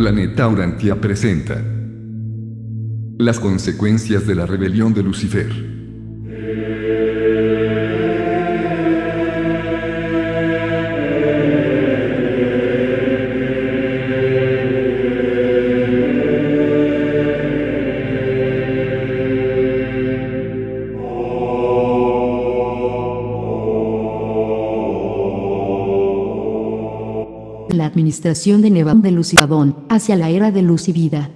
Planeta Urantia presenta Las consecuencias de la rebelión de Lucifer. Administración de Nevada de Lucidadón, hacia la era de luz y vida.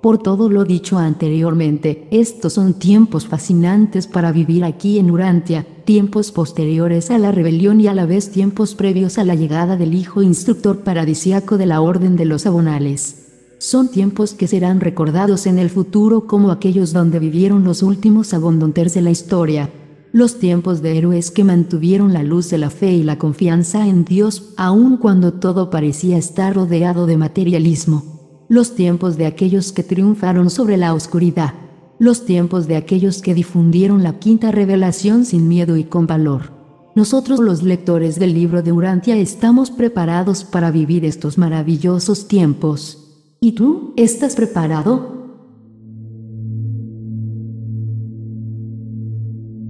Por todo lo dicho anteriormente, estos son tiempos fascinantes para vivir aquí en Urantia, tiempos posteriores a la rebelión y a la vez tiempos previos a la llegada del Hijo Instructor Paradisiaco de la Orden de los Abonales. Son tiempos que serán recordados en el futuro como aquellos donde vivieron los últimos abondonters de la historia, los tiempos de héroes que mantuvieron la luz de la fe y la confianza en Dios, aun cuando todo parecía estar rodeado de materialismo. Los tiempos de aquellos que triunfaron sobre la oscuridad. Los tiempos de aquellos que difundieron la quinta revelación sin miedo y con valor. Nosotros los lectores del libro de Urantia estamos preparados para vivir estos maravillosos tiempos. ¿Y tú? ¿Estás preparado?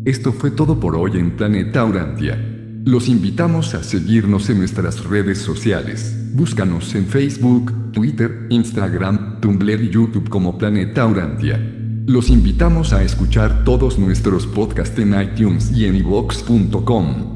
Esto fue todo por hoy en Planeta Urantia. Los invitamos a seguirnos en nuestras redes sociales. Búscanos en Facebook, Twitter, Instagram, Tumblr y YouTube como Planeta Urantia. Los invitamos a escuchar todos nuestros podcasts en iTunes y en iVox.com.